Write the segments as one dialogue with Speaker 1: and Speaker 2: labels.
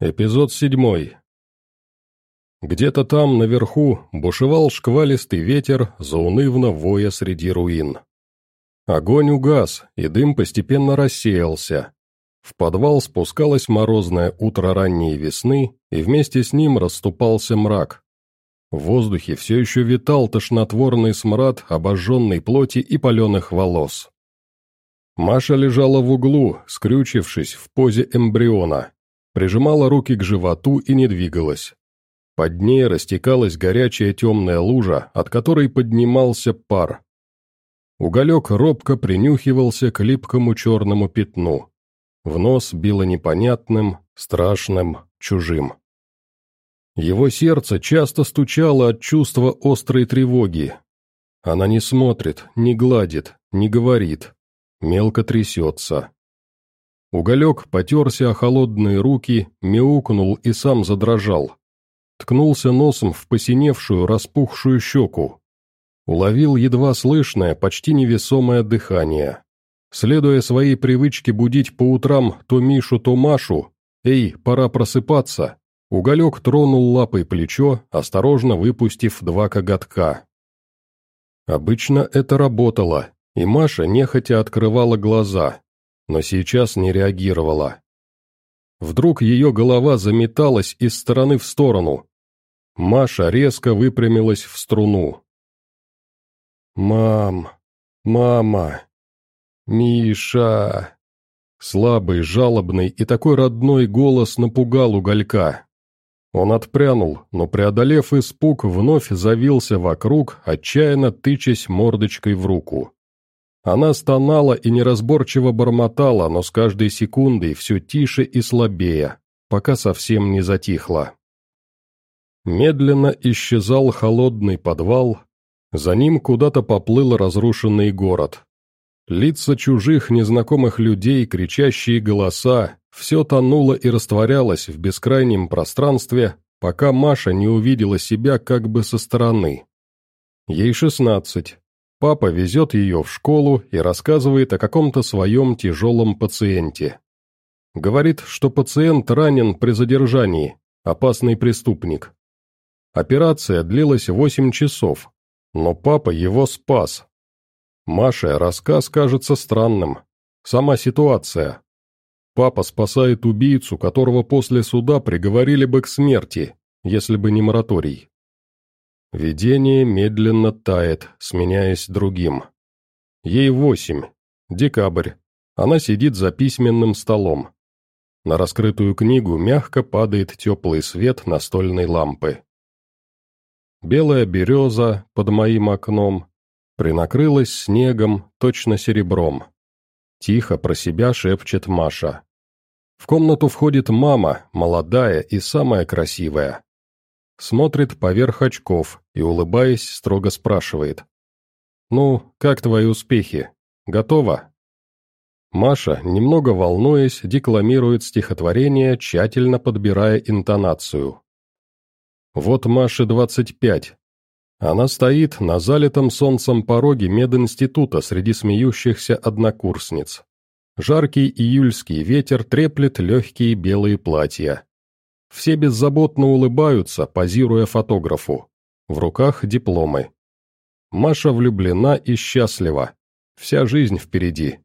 Speaker 1: Эпизод седьмой. Где-то там, наверху, бушевал шквалистый ветер, заунывно воя среди руин. Огонь угас, и дым постепенно рассеялся. В подвал спускалось морозное утро ранней весны, и вместе с ним расступался мрак. В воздухе все еще витал тошнотворный смрад обожженной плоти и паленых волос. Маша лежала в углу, скрючившись в позе эмбриона, прижимала руки к животу и не двигалась. Под ней растекалась горячая темная лужа, от которой поднимался пар. Уголек робко принюхивался к липкому черному пятну. В нос било непонятным, страшным, чужим. Его сердце часто стучало от чувства острой тревоги. Она не смотрит, не гладит, не говорит, мелко трясется. Уголек потерся о холодные руки, мяукнул и сам задрожал. Ткнулся носом в посиневшую, распухшую щеку. Уловил едва слышное, почти невесомое дыхание. Следуя своей привычке будить по утрам то Мишу, то Машу, «Эй, пора просыпаться!» Уголек тронул лапой плечо, осторожно выпустив два коготка. Обычно это работало, и Маша нехотя открывала глаза, но сейчас не реагировала. Вдруг ее голова заметалась из стороны в сторону. Маша резко выпрямилась в струну. «Мам! Мама! Миша!» Слабый, жалобный и такой родной голос напугал уголька. Он отпрянул, но, преодолев испуг, вновь завился вокруг, отчаянно тычась мордочкой в руку. Она стонала и неразборчиво бормотала, но с каждой секундой все тише и слабее, пока совсем не затихла. Медленно исчезал холодный подвал, за ним куда-то поплыл разрушенный город. Лица чужих незнакомых людей, кричащие голоса, все тонуло и растворялось в бескрайнем пространстве, пока Маша не увидела себя как бы со стороны. Ей шестнадцать, Папа везет ее в школу и рассказывает о каком-то своем тяжелом пациенте. Говорит, что пациент ранен при задержании, опасный преступник. Операция длилась 8 часов, но папа его спас. Маше рассказ кажется странным. Сама ситуация. Папа спасает убийцу, которого после суда приговорили бы к смерти, если бы не мораторий. Видение медленно тает, сменяясь другим. Ей восемь. Декабрь. Она сидит за письменным столом. На раскрытую книгу мягко падает теплый свет настольной лампы. Белая береза под моим окном принакрылась снегом, точно серебром. Тихо про себя шепчет Маша. В комнату входит мама, молодая и самая красивая. Смотрит поверх очков и, улыбаясь, строго спрашивает. «Ну, как твои успехи? Готова?» Маша, немного волнуясь, декламирует стихотворение, тщательно подбирая интонацию. Вот Маше 25. Она стоит на залитом солнцем пороге мединститута среди смеющихся однокурсниц. Жаркий июльский ветер треплет легкие белые платья. Все беззаботно улыбаются, позируя фотографу. В руках дипломы. Маша влюблена и счастлива. Вся жизнь впереди.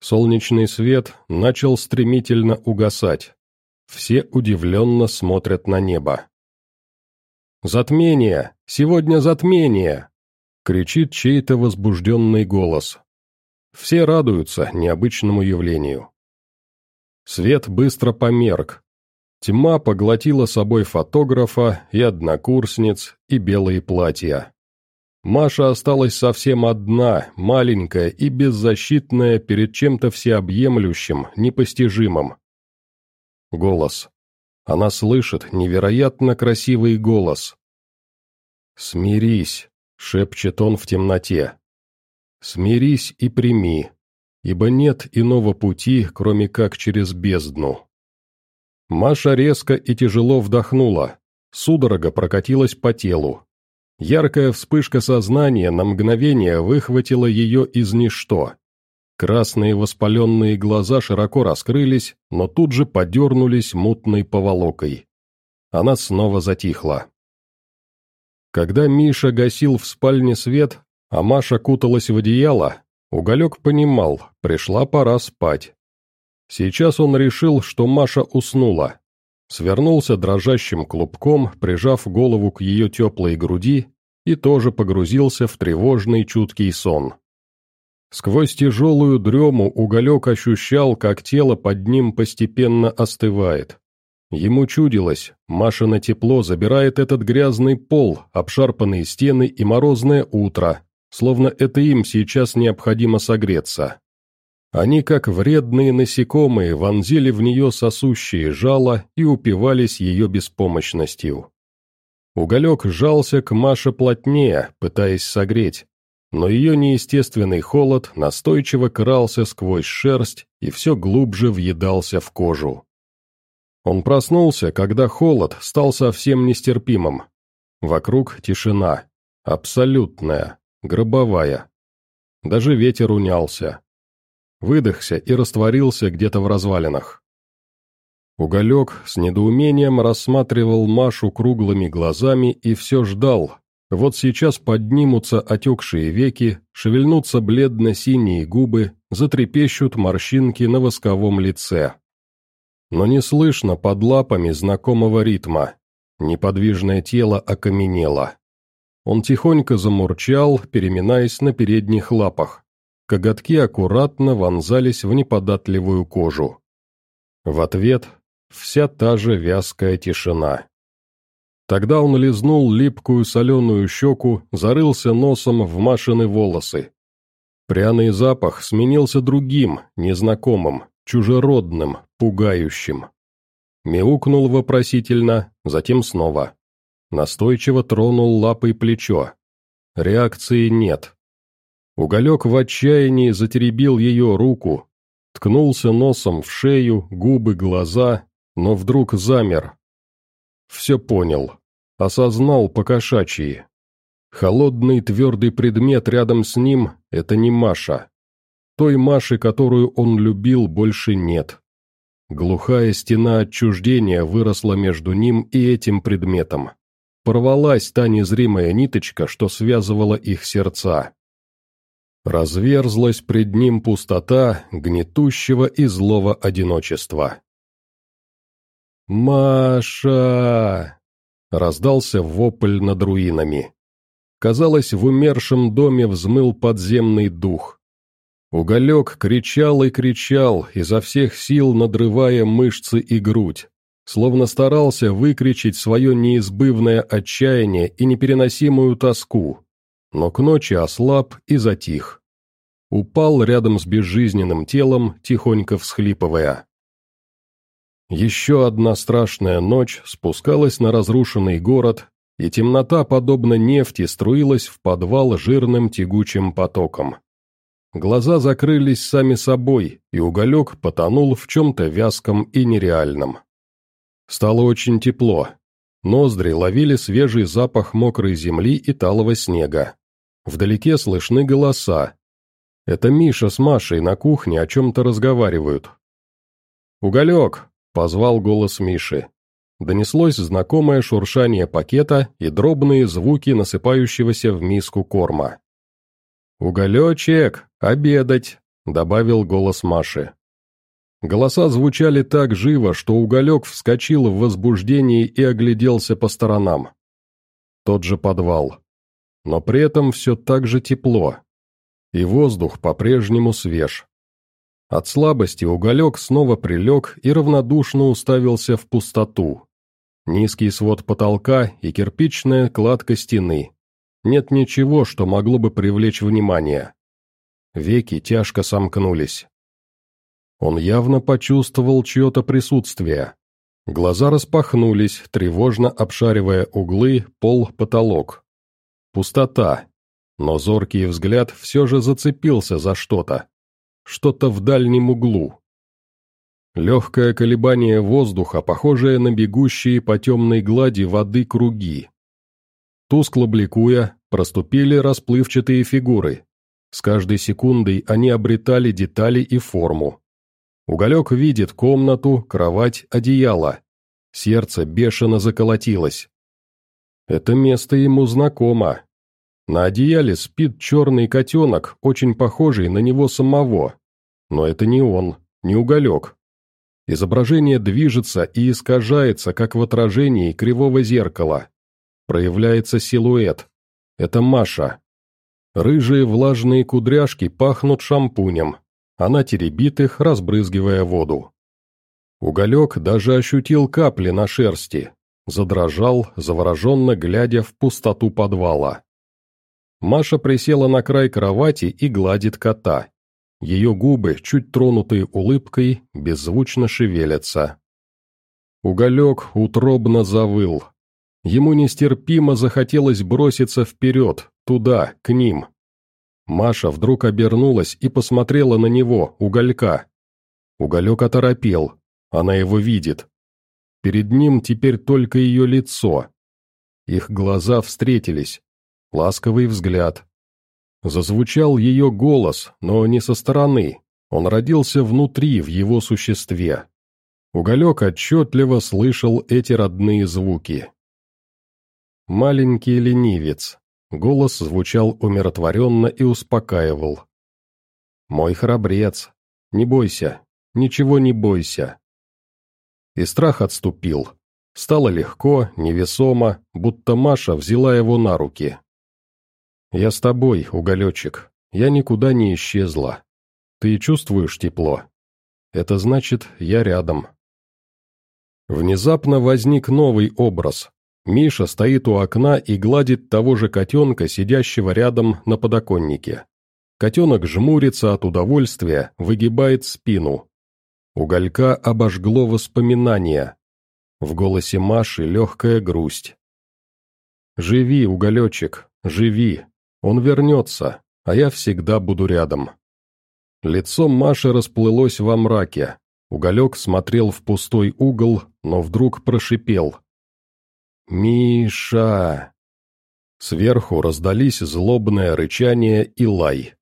Speaker 1: Солнечный свет начал стремительно угасать. Все удивленно смотрят на небо. «Затмение! Сегодня затмение!» — кричит чей-то возбужденный голос. Все радуются необычному явлению. Свет быстро померк, Тьма поглотила собой фотографа и однокурсниц, и белые платья. Маша осталась совсем одна, маленькая и беззащитная перед чем-то всеобъемлющим, непостижимым. Голос. Она слышит невероятно красивый голос. «Смирись», — шепчет он в темноте. «Смирись и прими, ибо нет иного пути, кроме как через бездну». Маша резко и тяжело вдохнула. Судорога прокатилась по телу. Яркая вспышка сознания на мгновение выхватила ее из ничто. Красные воспаленные глаза широко раскрылись, но тут же подернулись мутной поволокой. Она снова затихла. Когда Миша гасил в спальне свет, а Маша куталась в одеяло, Уголек понимал, пришла пора спать. Сейчас он решил, что Маша уснула. Свернулся дрожащим клубком, прижав голову к ее теплой груди, и тоже погрузился в тревожный чуткий сон. Сквозь тяжелую дрему уголек ощущал, как тело под ним постепенно остывает. Ему чудилось, Машина тепло забирает этот грязный пол, обшарпанные стены и морозное утро, словно это им сейчас необходимо согреться. Они, как вредные насекомые, вонзили в нее сосущие жало и упивались ее беспомощностью. Уголек сжался к Маше плотнее, пытаясь согреть, но ее неестественный холод настойчиво крался сквозь шерсть и все глубже въедался в кожу. Он проснулся, когда холод стал совсем нестерпимым. Вокруг тишина, абсолютная, гробовая. Даже ветер унялся. Выдохся и растворился где-то в развалинах. Уголек с недоумением рассматривал Машу круглыми глазами и все ждал. Вот сейчас поднимутся отекшие веки, шевельнутся бледно-синие губы, затрепещут морщинки на восковом лице. Но не слышно под лапами знакомого ритма. Неподвижное тело окаменело. Он тихонько замурчал, переминаясь на передних лапах. Коготки аккуратно вонзались в неподатливую кожу. В ответ вся та же вязкая тишина. Тогда он лизнул липкую соленую щеку, зарылся носом в Машины волосы. Пряный запах сменился другим, незнакомым, чужеродным, пугающим. Мяукнул вопросительно, затем снова. Настойчиво тронул лапой плечо. Реакции нет. Уголек в отчаянии затеребил ее руку, ткнулся носом в шею, губы, глаза, но вдруг замер. Все понял. Осознал покошачьи. Холодный твердый предмет рядом с ним — это не Маша. Той Маши, которую он любил, больше нет. Глухая стена отчуждения выросла между ним и этим предметом. Порвалась та незримая ниточка, что связывала их сердца. Разверзлась пред ним пустота гнетущего и злого одиночества. «Маша!» — раздался вопль над руинами. Казалось, в умершем доме взмыл подземный дух. Уголек кричал и кричал, изо всех сил надрывая мышцы и грудь, словно старался выкричить свое неизбывное отчаяние и непереносимую тоску, но к ночи ослаб и затих. Упал рядом с безжизненным телом, тихонько всхлипывая. Еще одна страшная ночь спускалась на разрушенный город, и темнота, подобно нефти, струилась в подвал жирным тягучим потоком. Глаза закрылись сами собой, и уголек потонул в чем-то вязком и нереальном. Стало очень тепло. Ноздри ловили свежий запах мокрой земли и талого снега. Вдалеке слышны голоса. Это Миша с Машей на кухне о чем-то разговаривают. «Уголек!» — позвал голос Миши. Донеслось знакомое шуршание пакета и дробные звуки насыпающегося в миску корма. «Уголечек, обедать!» — добавил голос Маши. Голоса звучали так живо, что уголек вскочил в возбуждении и огляделся по сторонам. Тот же подвал. Но при этом все так же тепло. И воздух по-прежнему свеж. От слабости уголек снова прилег и равнодушно уставился в пустоту. Низкий свод потолка и кирпичная кладка стены. Нет ничего, что могло бы привлечь внимание. Веки тяжко сомкнулись. Он явно почувствовал чье-то присутствие. Глаза распахнулись, тревожно обшаривая углы, пол, потолок. Пустота. Но зоркий взгляд все же зацепился за что-то. Что-то в дальнем углу. Легкое колебание воздуха, похожее на бегущие по темной глади воды круги. Тускло бликуя, проступили расплывчатые фигуры. С каждой секундой они обретали детали и форму. Уголек видит комнату, кровать, одеяло. Сердце бешено заколотилось. Это место ему знакомо. На одеяле спит черный котенок, очень похожий на него самого. Но это не он, не уголек. Изображение движется и искажается, как в отражении кривого зеркала. Проявляется силуэт. Это Маша. Рыжие влажные кудряшки пахнут шампунем. Она теребит их, разбрызгивая воду. Уголек даже ощутил капли на шерсти, задрожал, завороженно глядя в пустоту подвала. Маша присела на край кровати и гладит кота. Ее губы, чуть тронутые улыбкой, беззвучно шевелятся. Уголек утробно завыл. Ему нестерпимо захотелось броситься вперед, туда, к ним. Маша вдруг обернулась и посмотрела на него, уголька. Уголек оторопел, она его видит. Перед ним теперь только ее лицо. Их глаза встретились. Ласковый взгляд. Зазвучал ее голос, но не со стороны. Он родился внутри, в его существе. Уголек отчетливо слышал эти родные звуки. Маленький ленивец. Голос звучал умиротворенно и успокаивал. «Мой храбрец, не бойся, ничего не бойся». И страх отступил. Стало легко, невесомо, будто Маша взяла его на руки. «Я с тобой, уголечек, я никуда не исчезла. Ты чувствуешь тепло? Это значит, я рядом». Внезапно возник новый образ, Миша стоит у окна и гладит того же котенка, сидящего рядом на подоконнике. Котенок жмурится от удовольствия, выгибает спину. Уголька обожгло воспоминания. В голосе Маши легкая грусть. «Живи, уголечек, живи. Он вернется, а я всегда буду рядом». Лицо Маши расплылось во мраке. Уголек смотрел в пустой угол, но вдруг прошипел. «Миша!» Сверху раздались злобное рычание и лай.